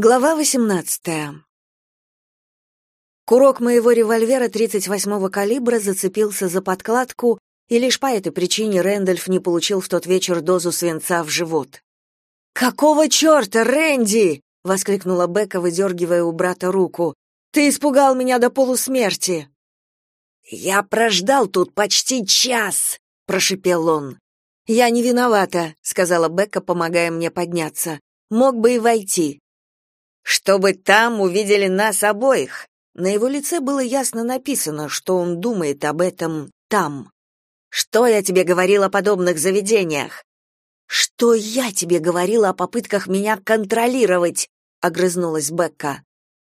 Глава 18. Курок моего револьвера 38-го калибра зацепился за подкладку, и лишь по этой причине Рэндольф не получил в тот вечер дозу свинца в живот. «Какого черта, Рэнди?» — воскликнула Бека, выдергивая у брата руку. «Ты испугал меня до полусмерти!» «Я прождал тут почти час!» — прошипел он. «Я не виновата», — сказала Бека, помогая мне подняться. «Мог бы и войти чтобы там увидели нас обоих. На его лице было ясно написано, что он думает об этом там. Что я тебе говорил о подобных заведениях? Что я тебе говорила о попытках меня контролировать? огрызнулась Бекка.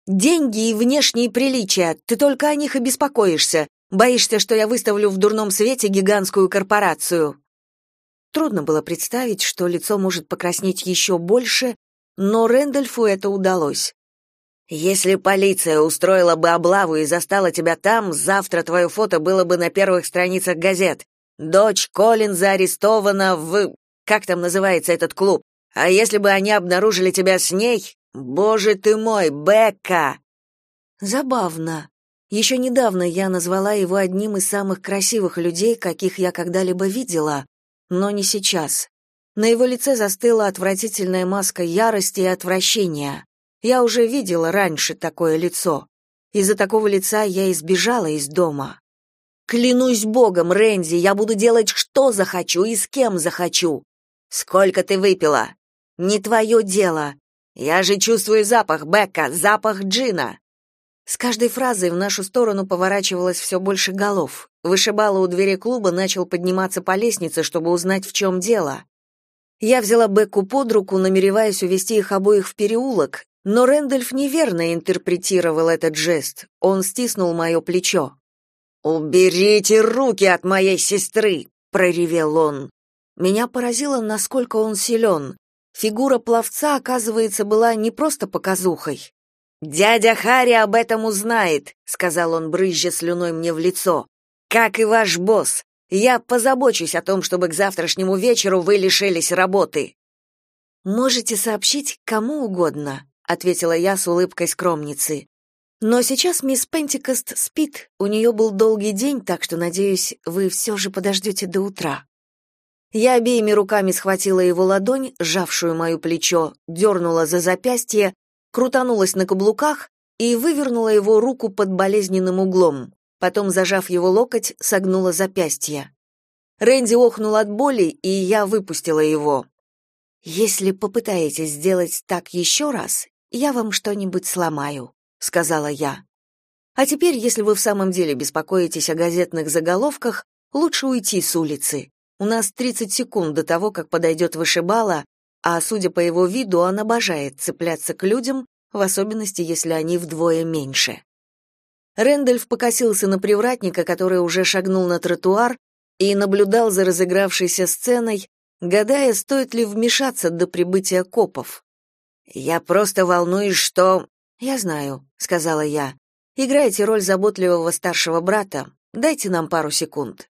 Деньги и внешние приличия, ты только о них и беспокоишься. Боишься, что я выставлю в дурном свете гигантскую корпорацию. Трудно было представить, что лицо может покраснеть еще больше, но Рэндольфу это удалось. Если полиция устроила бы облаву и застала тебя там, завтра твое фото было бы на первых страницах газет. Дочь Коллинза арестована в... Как там называется этот клуб? А если бы они обнаружили тебя с ней? Боже ты мой, Бекка! Забавно. Еще недавно я назвала его одним из самых красивых людей, каких я когда-либо видела, но не сейчас. На его лице застыла отвратительная маска ярости и отвращения. Я уже видела раньше такое лицо. Из-за такого лица я избежала из дома. Клянусь богом, Рэнди, я буду делать что захочу и с кем захочу. Сколько ты выпила? Не твое дело. Я же чувствую запах Бекка, запах джина. С каждой фразой в нашу сторону поворачивалось все больше голов. Вышибала у двери клуба начал подниматься по лестнице, чтобы узнать, в чем дело. Я взяла Бекку под руку, намереваясь увести их обоих в переулок, но Рэндольф неверно интерпретировал этот жест. Он стиснул мое плечо. «Уберите руки от моей сестры!» — проревел он. Меня поразило, насколько он силен. Фигура пловца, оказывается, была не просто показухой. «Дядя Харри об этом узнает», — сказал он, брызжа слюной мне в лицо. «Как и ваш босс. Я позабочусь о том, чтобы к завтрашнему вечеру вы лишились работы. Можете сообщить кому угодно, ответила я с улыбкой скромницы. Но сейчас мисс Пентикост спит. У нее был долгий день, так что надеюсь, вы все же подождете до утра. Я обеими руками схватила его ладонь, сжавшую мое плечо, дернула за запястье, крутанулась на каблуках и вывернула его руку под болезненным углом потом, зажав его локоть, согнула запястье. Рэнди охнул от боли, и я выпустила его. «Если попытаетесь сделать так еще раз, я вам что-нибудь сломаю», — сказала я. «А теперь, если вы в самом деле беспокоитесь о газетных заголовках, лучше уйти с улицы. У нас 30 секунд до того, как подойдет вышибала, а, судя по его виду, он обожает цепляться к людям, в особенности, если они вдвое меньше. Рэндольф покосился на привратника, который уже шагнул на тротуар, и наблюдал за разыгравшейся сценой, гадая, стоит ли вмешаться до прибытия копов. «Я просто волнуюсь, что...» «Я знаю», — сказала я. «Играйте роль заботливого старшего брата. Дайте нам пару секунд».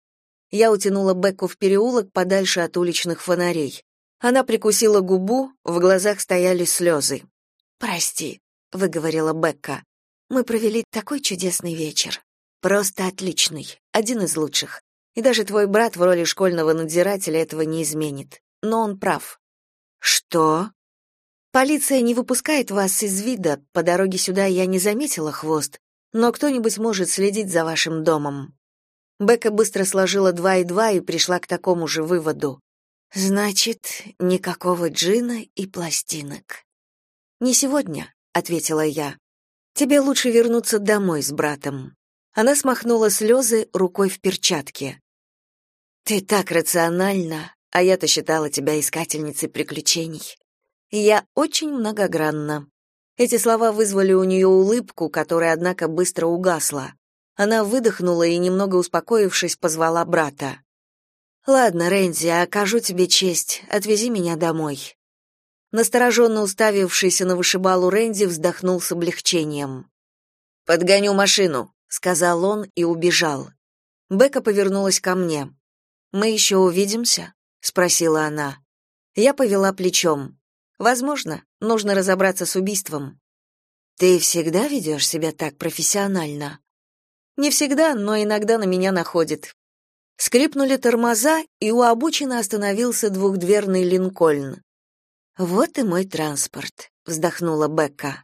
Я утянула Бекку в переулок подальше от уличных фонарей. Она прикусила губу, в глазах стояли слезы. «Прости», — выговорила Бекка. Мы провели такой чудесный вечер. Просто отличный, один из лучших. И даже твой брат в роли школьного надзирателя этого не изменит. Но он прав. Что? Полиция не выпускает вас из вида. По дороге сюда я не заметила хвост, но кто-нибудь может следить за вашим домом. Бека быстро сложила два и два и пришла к такому же выводу. Значит, никакого джина и пластинок. Не сегодня, ответила я. Тебе лучше вернуться домой с братом. Она смахнула слезы рукой в перчатке. Ты так рациональна, а я-то считала тебя искательницей приключений. Я очень многогранна. Эти слова вызвали у нее улыбку, которая однако быстро угасла. Она выдохнула и немного успокоившись, позвала брата. Ладно, Рэнди, окажу тебе честь. Отвези меня домой. Настороженно уставившийся на вышибалу Рэнди вздохнул с облегчением. «Подгоню машину», — сказал он и убежал. Бека повернулась ко мне. «Мы еще увидимся?» — спросила она. Я повела плечом. Возможно, нужно разобраться с убийством. Ты всегда ведешь себя так профессионально? Не всегда, но иногда на меня находит. Скрипнули тормоза, и у обочины остановился двухдверный Линкольн. Вот и мой транспорт, вздохнула Бекка.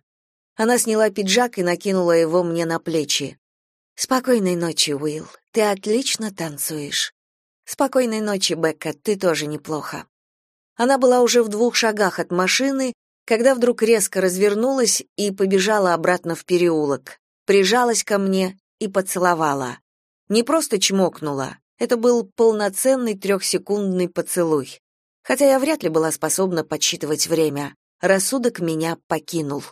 Она сняла пиджак и накинула его мне на плечи. Спокойной ночи, Уилл. Ты отлично танцуешь. Спокойной ночи, Бекка. Ты тоже неплохо. Она была уже в двух шагах от машины, когда вдруг резко развернулась и побежала обратно в переулок. Прижалась ко мне и поцеловала. Не просто чмокнула. Это был полноценный трехсекундный поцелуй. Хотя я вряд ли была способна подсчитывать время. Рассудок меня покинул.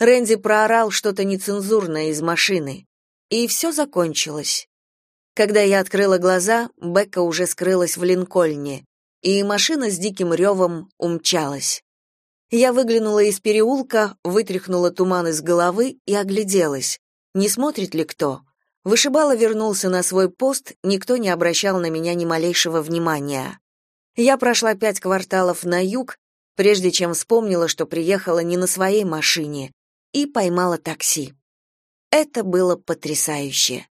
Рэнди проорал что-то нецензурное из машины. И все закончилось. Когда я открыла глаза, Бекка уже скрылась в Линкольне и машина с диким ревом умчалась. Я выглянула из переулка, вытряхнула туман из головы и огляделась. Не смотрит ли кто? Вышибала вернулся на свой пост, никто не обращал на меня ни малейшего внимания. Я прошла пять кварталов на юг, прежде чем вспомнила, что приехала не на своей машине, и поймала такси. Это было потрясающе.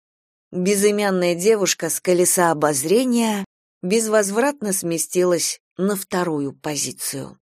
Безымянная девушка с колеса обозрения безвозвратно сместилась на вторую позицию.